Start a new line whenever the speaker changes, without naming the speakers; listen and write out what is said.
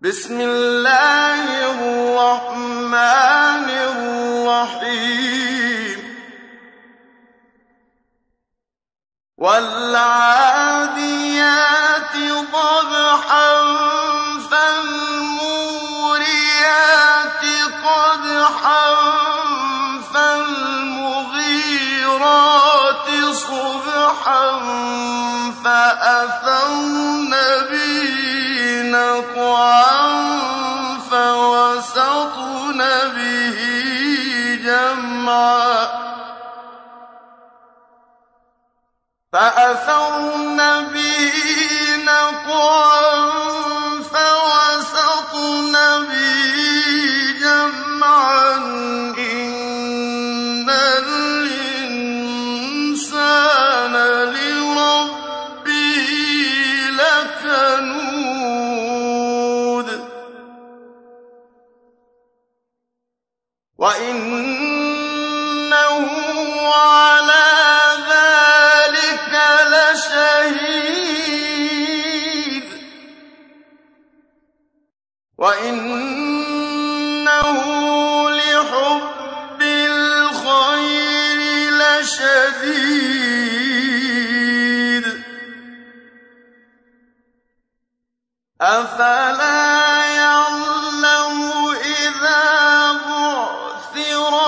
بسم الله الرحمن الرحيم. والعاديات ضبحا فالموريات قدحا فالمغيرات صبحا فأثرن به فوسطن به جمعا. فأثرن به وإنه على ذلك لشهيد وإنه لحب الخير أفلا